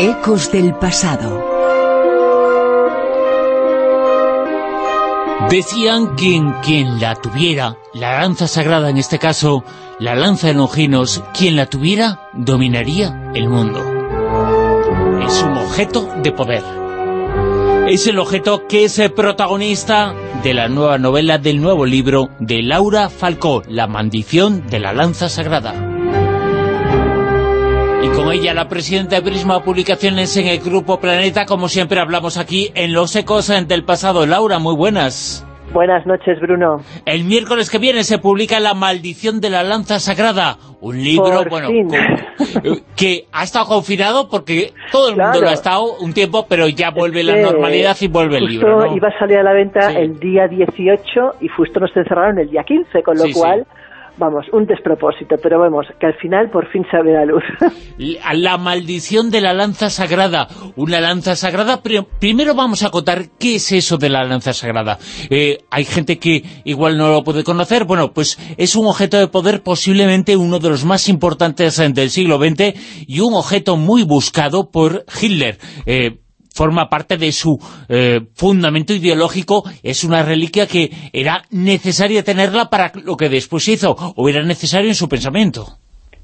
Ecos del pasado. Decían que quien la tuviera, la lanza sagrada en este caso, la lanza de Longinos, quien la tuviera, dominaría el mundo. Es un objeto de poder. Es el objeto que es el protagonista de la nueva novela del nuevo libro de Laura Falcó, La maldición de la lanza sagrada. Y con ella la presidenta de Prisma Publicaciones en el Grupo Planeta, como siempre hablamos aquí en Los Ecos del Pasado. Laura, muy buenas. Buenas noches, Bruno. El miércoles que viene se publica La maldición de la lanza sagrada, un libro, bueno, que ha estado confinado porque todo el mundo lo ha estado un tiempo, pero ya vuelve la normalidad y vuelve el libro, ¿no? iba a salir a la venta el día 18 y justo nos encerraron el día 15, con lo cual vamos, un despropósito, pero vemos que al final por fin se abre la luz. La maldición de la lanza sagrada, una lanza sagrada, primero vamos a contar qué es eso de la lanza sagrada. Eh, hay gente que igual no lo puede conocer, bueno, pues es un objeto de poder posiblemente uno de los más importantes del siglo XX y un objeto muy buscado por Hitler. Eh, forma parte de su eh, fundamento ideológico, es una reliquia que era necesaria tenerla para lo que después hizo, o era necesario en su pensamiento.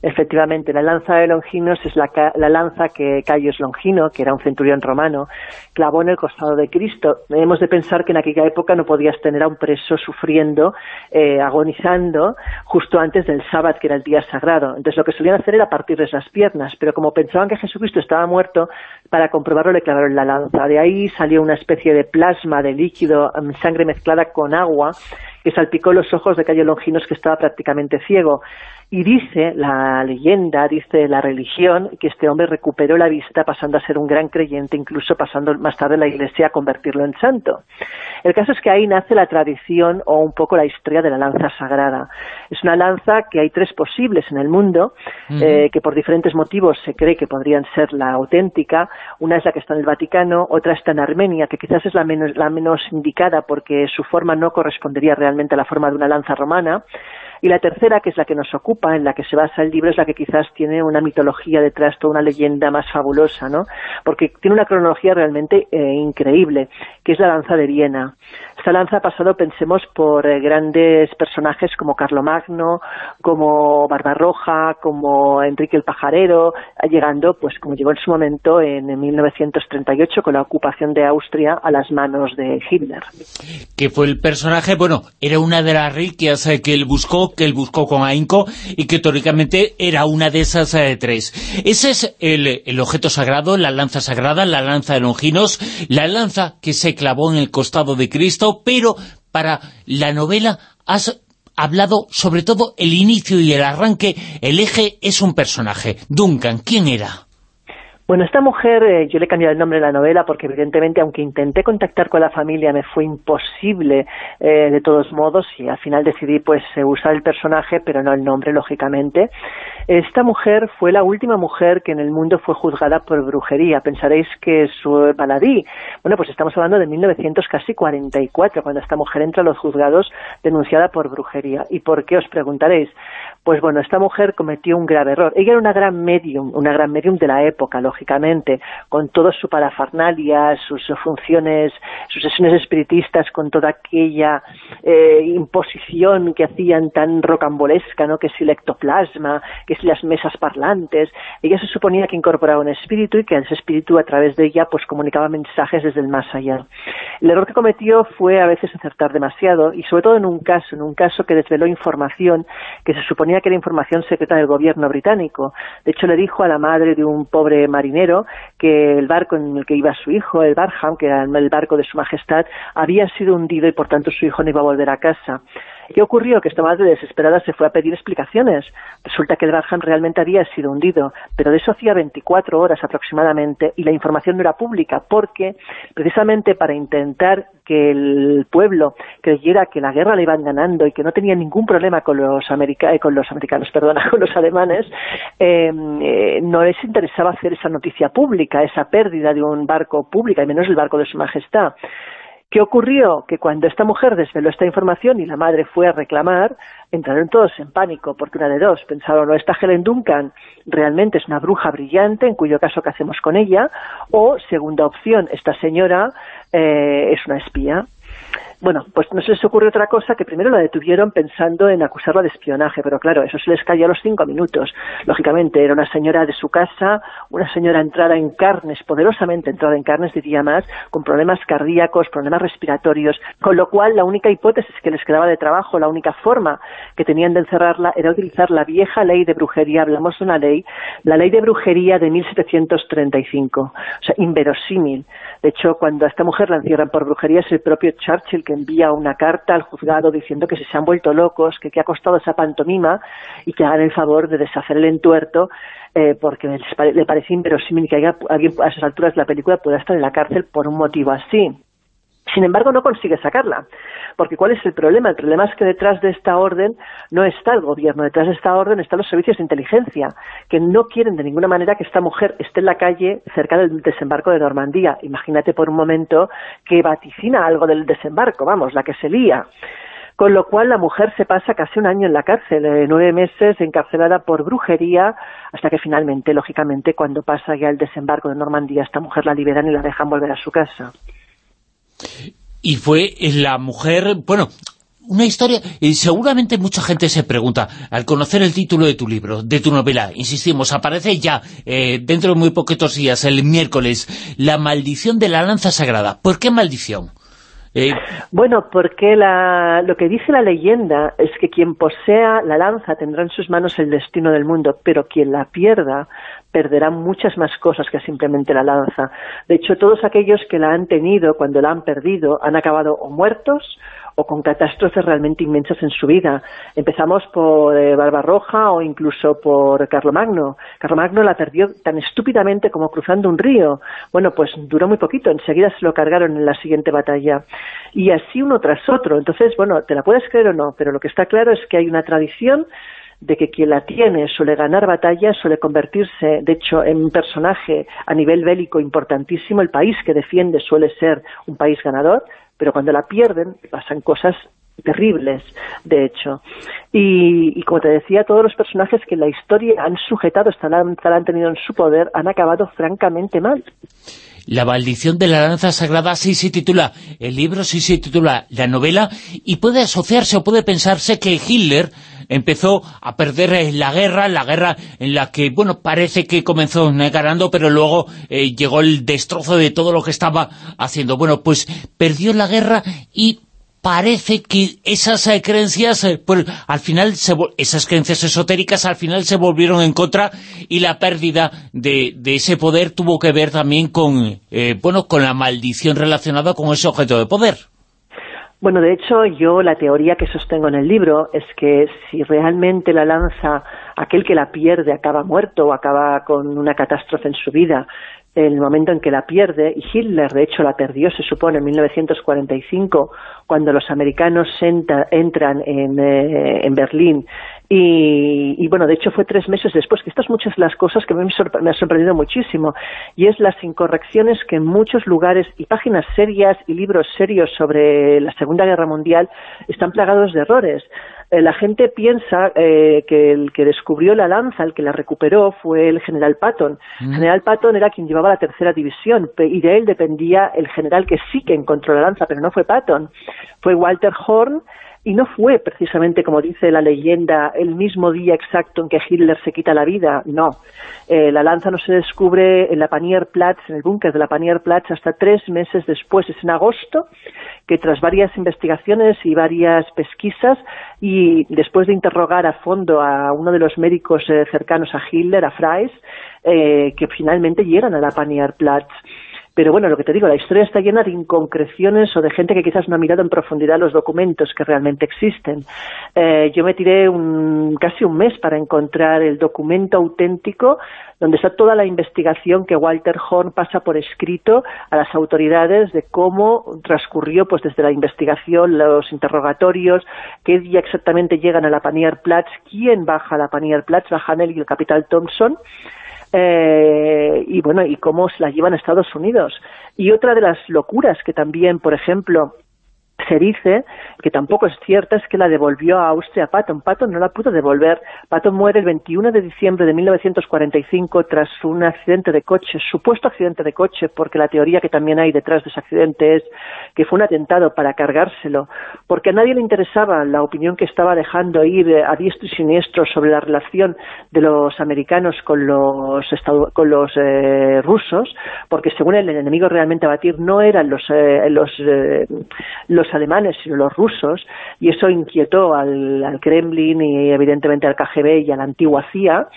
Efectivamente, la lanza de Longinos es la, lanza que Caius Longino, que era un centurión romano, clavó en el costado de Cristo. Hemos de pensar que en aquella época no podías tener a un preso sufriendo, eh, agonizando, justo antes del sábado, que era el día sagrado. Entonces lo que solían hacer era partirles las piernas, pero como pensaban que Jesucristo estaba muerto, para comprobarlo le clavaron la lanza. De ahí salió una especie de plasma, de líquido, sangre mezclada con agua, que salpicó los ojos de Cayo Longinos, que estaba prácticamente ciego. Y dice la leyenda, dice la religión, que este hombre recuperó la vista pasando a ser un gran creyente, incluso pasando más tarde la iglesia a convertirlo en santo. El caso es que ahí nace la tradición o un poco la historia de la lanza sagrada. Es una lanza que hay tres posibles en el mundo, eh, que por diferentes motivos se cree que podrían ser la auténtica. Una es la que está en el Vaticano, otra está en Armenia, que quizás es la menos, la menos indicada porque su forma no correspondería realmente a la forma de una lanza romana. Y la tercera, que es la que nos ocupa, en la que se basa el libro, es la que quizás tiene una mitología detrás, toda una leyenda más fabulosa, ¿no? Porque tiene una cronología realmente eh, increíble, que es la lanza de Viena. Esta lanza ha pasado, pensemos, por eh, grandes personajes como Carlomagno, como Barbarroja, como Enrique el Pajarero, llegando, pues como llegó en su momento en 1938 con la ocupación de Austria a las manos de Hitler. Que fue el personaje, bueno, era una de las riquezas eh, que él buscó, que él buscó con ahínco y que teóricamente era una de esas eh, tres. Ese es el, objeto sagrado, la lanza sagrada, la lanza de Longinos, la lanza que se clavó en el costado de Cristo, pero para la novela has hablado sobre todo el inicio y el arranque, el eje es un personaje. Duncan, ¿quién era? Bueno, esta mujer, eh, yo le he cambiado el nombre de la novela porque evidentemente, aunque intenté contactar con la familia, me fue imposible eh, de todos modos y al final decidí pues eh, usar el personaje, pero no el nombre, lógicamente. Esta mujer fue la última mujer que en el mundo fue juzgada por brujería. Pensaréis que su baladí. Bueno, pues estamos hablando de 1944, cuando esta mujer entra a los juzgados denunciada por brujería. ¿Y por qué os preguntaréis? Pues bueno, esta mujer cometió un grave error. Ella era una gran medium, una gran medium de la época, lógicamente, con toda su parafernalia, sus funciones, sus sesiones espiritistas, con toda aquella eh, imposición que hacían tan rocambolesca, ¿no? que si el ectoplasma, que si las mesas parlantes. Ella se suponía que incorporaba un espíritu y que ese espíritu a través de ella pues comunicaba mensajes desde el más allá. El error que cometió fue a veces acertar demasiado y sobre todo en un caso, en un caso que desveló información que se suponía que era información secreta del gobierno británico. De hecho, le dijo a la madre de un pobre marinero que el barco en el que iba su hijo, el Barham, que era el barco de su majestad, había sido hundido y por tanto su hijo no iba a volver a casa. ¿Qué ocurrió? Que esta madre desesperada se fue a pedir explicaciones. Resulta que el Barham realmente había sido hundido, pero de eso hacía 24 horas aproximadamente y la información no era pública porque precisamente para intentar que el pueblo creyera que la guerra le iban ganando y que no tenía ningún problema con los, eh, con los americanos, perdona, con los alemanes, em, eh, no les interesaba hacer esa noticia pública, esa pérdida de un barco público, y menos el barco de su majestad. ¿Qué ocurrió? Que cuando esta mujer desveló esta información y la madre fue a reclamar, entraron todos en pánico, porque una de dos, pensaron, o esta Helen Duncan realmente es una bruja brillante, en cuyo caso, ¿qué hacemos con ella? O, segunda opción, esta señora eh, es una espía. Bueno, pues no se les ocurre otra cosa que primero la detuvieron pensando en acusarla de espionaje, pero claro, eso se les cayó a los cinco minutos. Lógicamente, era una señora de su casa, una señora entrada en carnes, poderosamente entrada en carnes, diría más, con problemas cardíacos, problemas respiratorios, con lo cual la única hipótesis que les quedaba de trabajo, la única forma que tenían de encerrarla era utilizar la vieja ley de brujería, hablamos de una ley, la ley de brujería de 1735, o sea, inverosímil. De hecho, cuando a esta mujer la encierran por brujería es el propio Churchill que envía una carta al juzgado diciendo que se han vuelto locos, que qué ha costado esa pantomima y que hagan el favor de deshacer el entuerto eh, porque le parece inverosímil que alguien a esas alturas de la película pueda estar en la cárcel por un motivo así. Sin embargo, no consigue sacarla. Porque ¿cuál es el problema? El problema es que detrás de esta orden no está el gobierno, detrás de esta orden están los servicios de inteligencia, que no quieren de ninguna manera que esta mujer esté en la calle cerca del desembarco de Normandía. Imagínate por un momento que vaticina algo del desembarco, vamos, la que se lía. Con lo cual la mujer se pasa casi un año en la cárcel, eh, nueve meses encarcelada por brujería, hasta que finalmente, lógicamente, cuando pasa ya el desembarco de Normandía, esta mujer la liberan y la dejan volver a su casa. Y fue la mujer, bueno, una historia, y seguramente mucha gente se pregunta, al conocer el título de tu libro, de tu novela, insistimos, aparece ya, eh, dentro de muy poquitos días, el miércoles, La maldición de la lanza sagrada. ¿Por qué maldición? Eh, bueno, porque lo que dice la leyenda es que quien posea la lanza tendrá en sus manos el destino del mundo, pero quien la pierda perderá muchas más cosas que simplemente la lanza. De hecho, todos aquellos que la han tenido, cuando la han perdido, han acabado o muertos o con catástrofes realmente inmensas en su vida. Empezamos por eh, Barbarroja o incluso por Carlomagno. Carlomagno la perdió tan estúpidamente como cruzando un río. Bueno, pues duró muy poquito, enseguida se lo cargaron en la siguiente batalla. Y así uno tras otro. Entonces, bueno, te la puedes creer o no, pero lo que está claro es que hay una tradición de que quien la tiene suele ganar batallas, suele convertirse, de hecho, en un personaje a nivel bélico importantísimo. El país que defiende suele ser un país ganador pero cuando la pierden pasan cosas terribles, de hecho. Y, como te decía, todos los personajes que la historia han sujetado esta lanza, la han tenido en su poder, han acabado francamente mal. La maldición de la lanza sagrada sí se titula, el libro sí se titula La novela, y puede asociarse o puede pensarse que Hitler empezó a perder eh, la guerra, la guerra en la que, bueno, parece que comenzó ganando, pero luego eh, llegó el destrozo de todo lo que estaba haciendo. Bueno, pues perdió la guerra y parece que esas eh, creencias, pues, al final, esas creencias esotéricas al final se volvieron en contra y la pérdida de, ese poder tuvo que ver también con, bueno, con la maldición relacionada con ese objeto de poder. Bueno, de hecho, yo la teoría que sostengo en el libro es que si realmente la lanza, aquel que la pierde acaba muerto o acaba con una catástrofe en su vida, el momento en que la pierde, y Hitler de hecho la perdió, se supone, en 1945, cuando los americanos entran en, eh, en Berlín y, bueno, de hecho fue tres meses después, que estas muchas las cosas que me, me ha sorprendido muchísimo, y es las incorrecciones que en muchos lugares, y páginas serias y libros serios sobre la Segunda Guerra Mundial, están plagados de errores. Eh, la gente piensa eh, que el que descubrió la lanza, el que la recuperó, fue el general Patton. El mm. general Patton era quien llevaba la tercera división, y de él dependía el general que sí que encontró la lanza, pero no fue Patton. Fue Walter Horn, y no fue precisamente, como dice la leyenda, el mismo día exacto en que Hitler se quita la vida, no. Eh, la lanza no se descubre en la Panierplatz, en el búnker de la Panierplatz, hasta tres meses después, es en agosto, que tras varias investigaciones y varias pesquisas, y después de interrogar a fondo a uno de los médicos eh, cercanos a Hitler, a Fries, eh, que finalmente llegan a la Panierplatz. Pero bueno, lo que te digo, la historia está llena de inconcreciones o de gente que quizás no ha mirado en profundidad los documentos que realmente existen. Eh, yo me tiré un, casi un mes para encontrar el documento auténtico donde está toda la investigación que Walter Horn pasa por escrito a las autoridades de cómo transcurrió pues desde la investigación, los interrogatorios, qué día exactamente llegan a la Platz, quién baja a la Platz, bajan y el capitán Thompson, eh, y bueno, y cómo se la llevan a Estados Unidos. Y otra de las locuras que también, por ejemplo, se dice, que tampoco es cierta, es que la devolvió a Austria Patton. Patton no la pudo devolver. Patton muere el 21 de diciembre de 1945 tras un accidente de coche, supuesto accidente de coche, porque la teoría que también hay detrás de ese accidente es que fue un atentado para cargárselo, porque a nadie le interesaba la opinión que estaba dejando ir a diestro y siniestro sobre la relación de los americanos con los, con eh, rusos, porque según el enemigo realmente a batir no eran los, eh, los, eh, los alemanes, sino los rusos, y eso inquietó al, Kremlin y evidentemente al KGB y a la antigua CIA,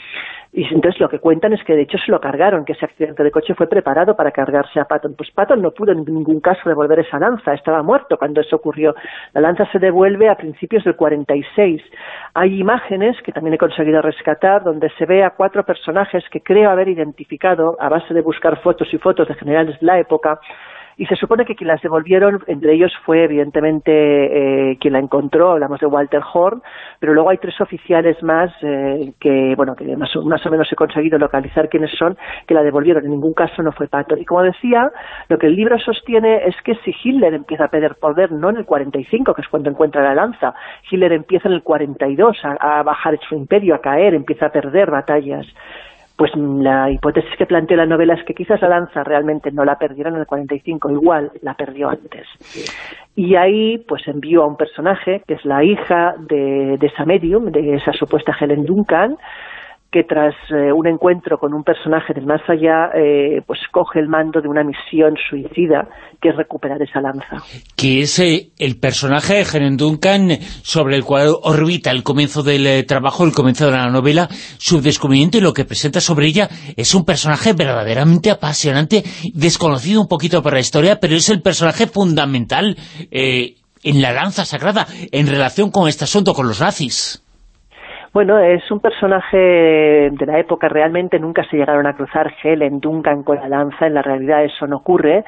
y entonces lo que cuentan es que de hecho se lo cargaron, que ese accidente de coche fue preparado para cargarse a Patton. Pues Patton no pudo en ningún caso devolver esa lanza, estaba muerto cuando eso ocurrió. La lanza se devuelve a principios del 46. Hay imágenes que también he conseguido rescatar donde se ve a cuatro personajes que creo haber identificado a base de buscar fotos y fotos de generales de la época y se supone que quien las devolvieron, entre ellos fue evidentemente eh, quien la encontró, hablamos de Walter Horn, pero luego hay tres oficiales más eh, que, bueno, que más, más, o menos he conseguido localizar quiénes son, que la devolvieron, en ningún caso no fue Patton. Y como decía, lo que el libro sostiene es que si Hitler empieza a perder poder, no en el 45, que es cuando encuentra la lanza, Hitler empieza en el 42 a, a bajar su imperio, a caer, empieza a perder batallas pues la hipótesis que plantea la novela es que quizás la lanza realmente no la perdieron en el 45, igual la perdió antes. Y ahí pues envió a un personaje que es la hija de, de esa medium, de esa supuesta Helen Duncan, que tras eh, un encuentro con un personaje del más allá, eh, pues coge el mando de una misión suicida, que es recuperar esa lanza. Que es eh, el personaje de Helen Duncan sobre el cual orbita el comienzo del trabajo, el comienzo de la novela, su descubrimiento y lo que presenta sobre ella es un personaje verdaderamente apasionante, desconocido un poquito por la historia, pero es el personaje fundamental en la lanza sagrada, en relación con este asunto, con los nazis. Bueno, es un personaje de la época, realmente nunca se llegaron a cruzar Helen Duncan con la lanza, en la realidad eso no ocurre,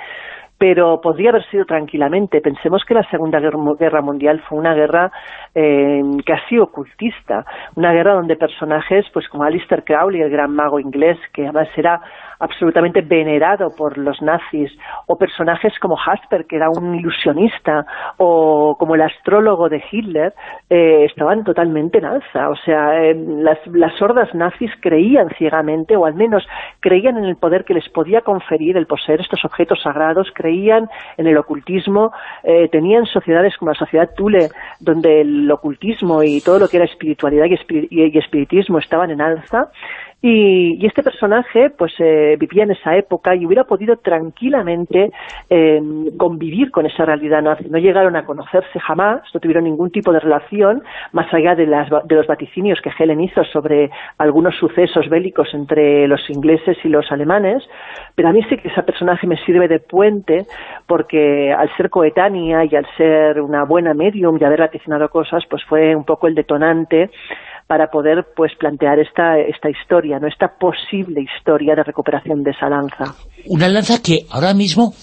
pero podría haber sido tranquilamente. Pensemos que la Segunda Guerra Mundial fue una guerra eh, casi ocultista, una guerra donde personajes pues como Alistair Crowley, el gran mago inglés, que además era absolutamente venerado por los nazis, o personajes como Hasper, que era un ilusionista, o como el astrólogo de Hitler, eh, estaban totalmente en alza. O sea, eh, las, las hordas nazis creían ciegamente, o al menos creían en el poder que les podía conferir el poseer estos objetos sagrados, creían en el ocultismo, eh, tenían sociedades como la sociedad Thule, donde el ocultismo y todo lo que era espiritualidad y espiritismo estaban en alza, y, este personaje pues eh, vivía en esa época y hubiera podido tranquilamente em, convivir con esa realidad nazi. No llegaron a conocerse jamás, no tuvieron ningún tipo de relación, más allá de, las, de los vaticinios que Helen hizo sobre algunos sucesos bélicos entre los ingleses y los alemanes, pero a mí sí que ese personaje me sirve de puente porque al ser coetánea y al ser una buena medium y haber vaticinado cosas, pues fue un poco el detonante para poder pues plantear esta, esta historia, no esta posible historia de recuperación de esa lanza. Una lanza que ahora mismo,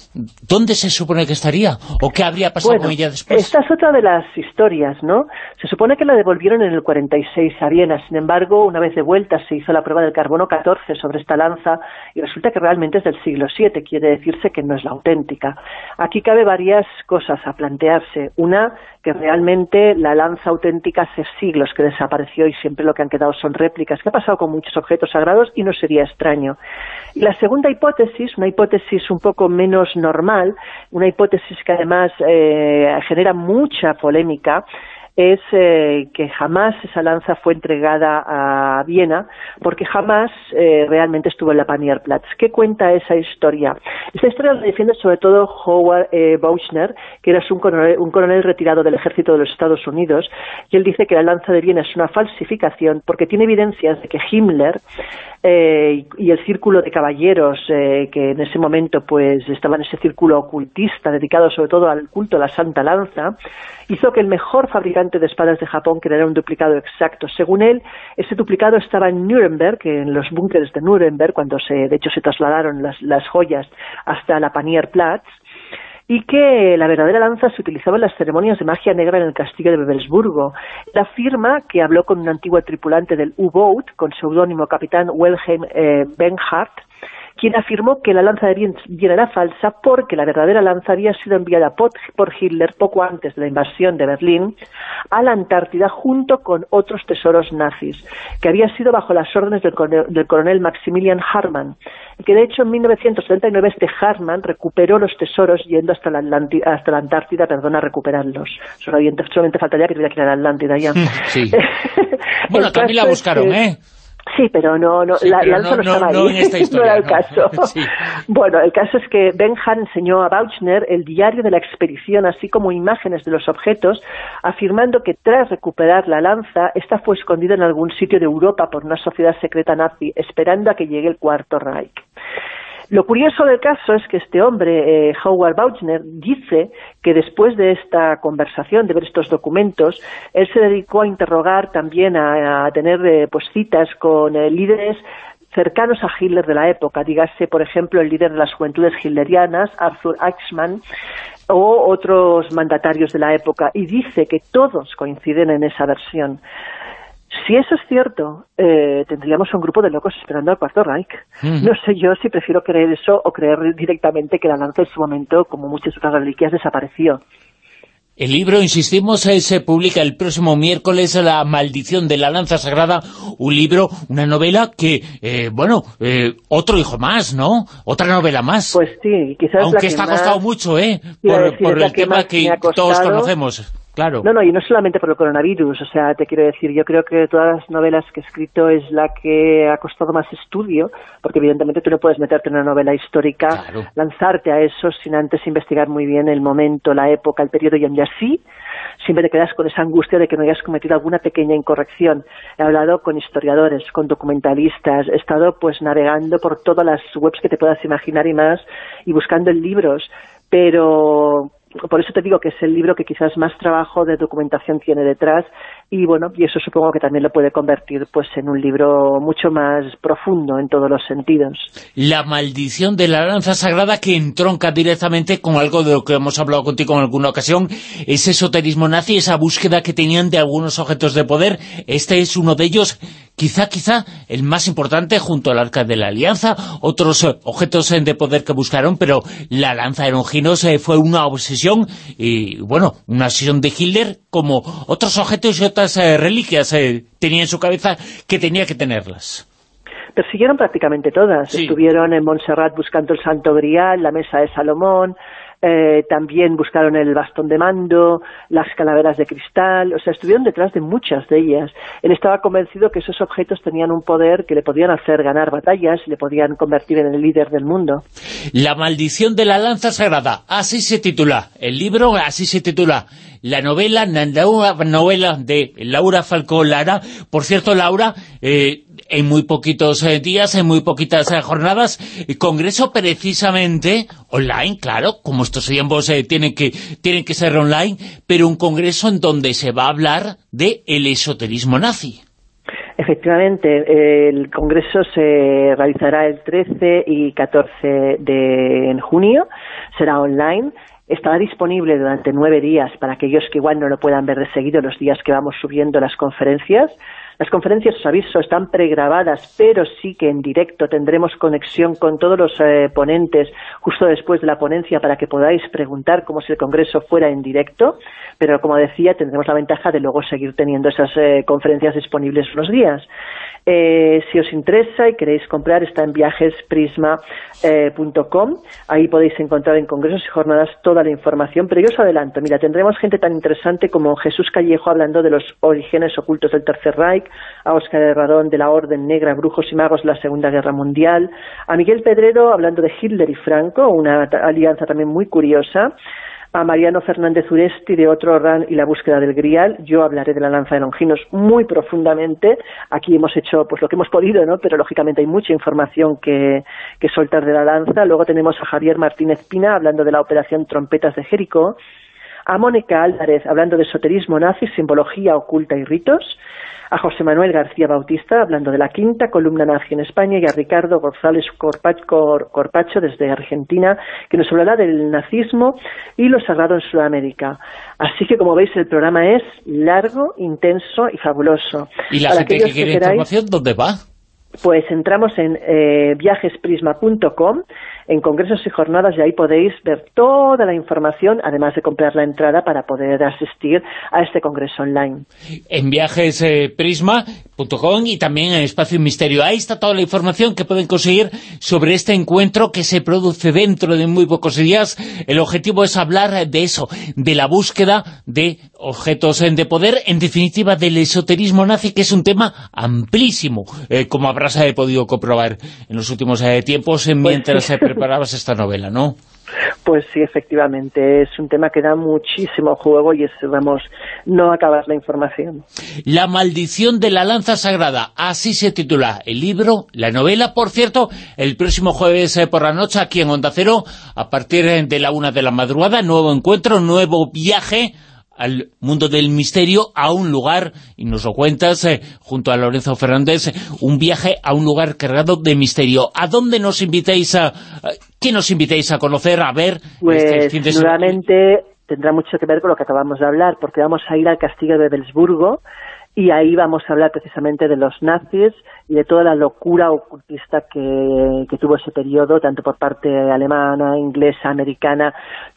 ¿dónde se supone que estaría? ¿O qué habría pasado con ella después? Esta es otra de las historias, ¿no? Se supone que la devolvieron en el 46 a Viena, sin embargo, una vez de vuelta se hizo la prueba del carbono 14 sobre esta lanza y resulta que realmente es del siglo VII, quiere decirse que no es la auténtica. Aquí cabe varias cosas a plantearse. Una, que realmente la lanza auténtica hace siglos que desapareció y siempre lo que han quedado son réplicas, que ha pasado con muchos objetos sagrados y no sería extraño. Y la segunda hipótesis, una hipótesis un poco menos normal, una hipótesis que además eh, genera mucha polémica, es eh, que jamás esa lanza fue entregada a Viena, porque jamás eh, realmente estuvo en la Panierplatz. ¿Qué cuenta esa historia? Esa historia la defiende sobre todo Howard eh, Bauchner, que era un coronel, un coronel retirado del ejército de los Estados Unidos, y él dice que la lanza de Viena es una falsificación porque tiene evidencias de que Himmler y el círculo de caballeros que en ese momento pues estaba en ese círculo ocultista dedicado sobre todo al culto a la Santa Lanza, hizo que el mejor fabricante de espadas de Japón creara un duplicado exacto. Según él, ese duplicado estaba en Nuremberg, en los búnkeres de Nuremberg, cuando se, de hecho se trasladaron las, las joyas hasta la Panierplatz, y que la verdadera lanza se utilizaba en las ceremonias de magia negra en el castillo de Bebelsburgo. La afirma que habló con un antiguo tripulante del U-Boat, con seudónimo capitán Wilhelm eh, Benhardt, quien afirmó que la lanza de Bien era falsa porque la verdadera lanza había sido enviada por Hitler poco antes de la invasión de Berlín a la Antártida junto con otros tesoros nazis, que había sido bajo las órdenes del coronel, Maximilian Hartmann, que de hecho en 1979 este Hartmann recuperó los tesoros yendo hasta la, hasta la Antártida perdón, a recuperarlos. Solamente, solamente faltaría que tuviera que ir a la Atlántida ya. Sí. bueno, también la buscaron, ¿eh? Sí, pero no, no, la, no, estaba ahí. no era el caso. Bueno, el caso es que Ben Hahn enseñó a Bauchner el diario de la expedición, así como imágenes de los objetos, afirmando que tras recuperar la lanza, esta fue escondida en algún sitio de Europa por una sociedad secreta nazi, esperando a que llegue el Cuarto Reich. Lo curioso del caso es que este hombre, eh, Howard Bauchner, dice que después de esta conversación, de ver estos documentos, él se dedicó a interrogar también, a, tener eh, pues citas con eh, líderes cercanos a Hitler de la época, dígase, por ejemplo, el líder de las juventudes hitlerianas, Arthur Eichmann, o otros mandatarios de la época, y dice que todos coinciden en esa versión. Si eso es cierto, eh, tendríamos un grupo de locos esperando al Cuarto Reich. No sé yo si prefiero creer eso o creer directamente que la lanza en su momento, como muchas otras reliquias, desapareció. El libro, insistimos, eh, se publica el próximo miércoles, La maldición de la lanza sagrada, un libro, una novela que, eh, bueno, otro hijo más, ¿no? Otra novela más. Pues sí, quizás Aunque la que está más, costado mucho, ¿eh? Por, el tema que todos conocemos. Claro. No, no, y no solamente por el coronavirus, o sea, te quiero decir, yo creo que de todas las novelas que he escrito es la que ha costado más estudio, porque evidentemente tú no puedes meterte en una novela histórica, lanzarte a eso sin antes investigar muy bien el momento, la época, el periodo, y así siempre te quedas con esa angustia de que no hayas cometido alguna pequeña incorrección. He hablado con historiadores, con documentalistas, he estado pues navegando por todas las webs que te puedas imaginar y más, y buscando en libros, pero por eso te digo que es el libro que quizás más trabajo de documentación tiene detrás y bueno, y eso supongo que también lo puede convertir pues en un libro mucho más profundo en todos los sentidos. La maldición de la lanza sagrada que entronca directamente con algo de lo que hemos hablado contigo en alguna ocasión, ese esoterismo nazi, esa búsqueda que tenían de algunos objetos de poder, este es uno de ellos, quizá, quizá, el más importante junto al Arca de la Alianza, otros eh, objetos de poder que buscaron, pero la lanza de Longinos eh, fue una obsesión, y bueno, una obsesión de Hitler como otros objetos y otras eh, reliquias eh, tenía en su cabeza que tenía que tenerlas. Persiguieron prácticamente todas. Estuvieron en Montserrat buscando el Santo Grial, la Mesa de Salomón, eh, también buscaron el bastón de mando, las calaveras de cristal, o sea, estuvieron detrás de muchas de ellas. Él estaba convencido que esos objetos tenían un poder que le podían hacer ganar batallas le podían convertir en el líder del mundo. La maldición de la lanza sagrada, así se titula el libro, así se titula la novela, la novela de Laura Falcó Lara. Por cierto, Laura, eh, en muy poquitos eh, días, en muy poquitas eh, jornadas, congreso precisamente online, claro, como estos tiempos eh, tienen, que, tienen que ser online, pero un congreso en donde se va a hablar de el esoterismo nazi. Efectivamente, el congreso se realizará el 13 y 14 de junio, será online, estará disponible durante nueve días para aquellos que igual no lo puedan ver de seguido los días que vamos subiendo las conferencias, las conferencias, os aviso, están pregrabadas, pero sí que en directo tendremos conexión con todos los eh, ponentes justo después de la ponencia para que podáis preguntar como si el Congreso fuera en directo, pero como decía, tendremos la ventaja de luego seguir teniendo esas eh, conferencias disponibles unos días. Eh, si os interesa y queréis comprar, está en viajesprisma.com. ahí podéis encontrar en congresos y jornadas toda la información. Pero yo os adelanto, mira, tendremos gente tan interesante como Jesús Callejo hablando de los orígenes ocultos del Tercer Reich, a Óscar Herradón de la Orden Negra, Brujos y Magos de la Segunda Guerra Mundial, a Miguel Pedrero hablando de Hitler y Franco, una alianza también muy curiosa, a Mariano Fernández Uresti de Otro Ran y la búsqueda del Grial. Yo hablaré de la lanza de Longinos muy profundamente. Aquí hemos hecho pues lo que hemos podido, ¿no? Pero lógicamente hay mucha información que, que soltar de la lanza. Luego tenemos a Javier Martínez Pina hablando de la operación Trompetas de Jericó a Mónica Álvarez hablando de esoterismo nazi, simbología oculta y ritos, a José Manuel García Bautista, hablando de la quinta columna nazi en España, y a Ricardo González Corpacho, desde Argentina, que nos hablará del nazismo y lo sagrado en Sudamérica. Así que, como veis, el programa es largo, intenso y fabuloso. ¿Y la gente que quiere información, dónde va? Pues entramos en eh, viajesprisma.com en congresos y jornadas y ahí podéis ver toda la información, además de comprar la entrada para poder asistir a este congreso online. En viajesprisma.com y también en Espacio Misterio. Ahí está toda la información que pueden conseguir sobre este encuentro que se produce dentro de muy pocos días. El objetivo es hablar de eso, de la búsqueda de objetos de poder, en definitiva del esoterismo nazi, que es un tema amplísimo, eh, como habrás eh, podido comprobar en los últimos eh, tiempos pues mientras se preparabas esta novela, ¿no? Pues sí, efectivamente, es un tema que da muchísimo juego y vamos, no acabar la información. La maldición de la lanza sagrada, así se titula el libro, la novela, por cierto, el próximo jueves por la noche aquí en Onda Cero, a partir de la una de la madrugada, nuevo encuentro, nuevo viaje al mundo del misterio, a un lugar, y nos lo cuentas, eh, junto a Lorenzo Fernández, un viaje a un lugar cargado de misterio. ¿A dónde nos invitáis a... ¿Qué nos invitáis a conocer, a ver? Pues, este nuevamente, tendrá mucho que ver con lo que acabamos de hablar, porque vamos a ir al castillo de Belsburgo, y ahí vamos a hablar precisamente de los nazis y de toda la locura ocultista que, tuvo ese periodo, tanto por parte alemana, inglesa, americana,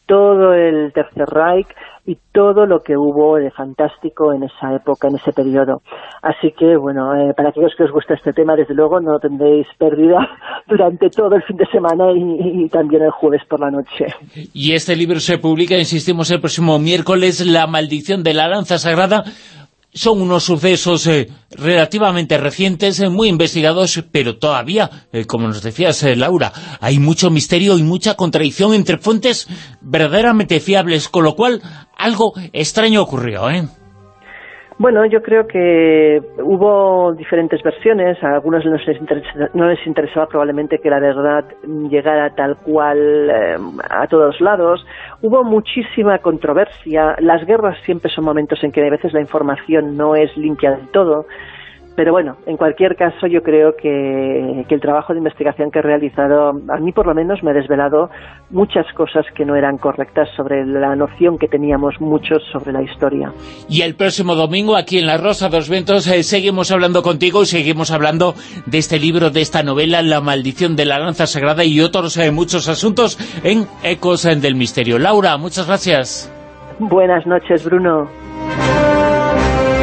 todo el Tercer Reich y todo lo que hubo de fantástico en esa época, en ese periodo. Así que, bueno, eh, para aquellos que os gusta este tema, desde luego no tendréis pérdida durante todo el fin de semana y, también el jueves por la noche. Y este libro se publica, insistimos, el próximo miércoles, La maldición de la lanza sagrada, son unos sucesos eh, relativamente recientes, eh, muy investigados, pero todavía, eh, como nos decías, Laura, hay mucho misterio y mucha contradicción entre fuentes verdaderamente fiables, con lo cual algo extraño ocurrió, ¿eh? Bueno, yo creo que hubo diferentes versiones, a algunos no les, no les interesaba probablemente que la verdad llegara tal cual eh, a todos lados, hubo muchísima controversia, las guerras siempre son momentos en que a veces la información no es limpia del todo, pero bueno, en cualquier caso yo creo que, el trabajo de investigación que he realizado, a mí por lo menos me ha desvelado muchas cosas que no eran correctas sobre la noción que teníamos muchos sobre la historia. Y el próximo domingo aquí en La Rosa de los Vientos eh, seguimos hablando contigo y seguimos hablando de este libro, de esta novela, La maldición de la lanza sagrada y otros eh, muchos asuntos en Ecos del Misterio. Laura, muchas gracias. Buenas noches, Bruno.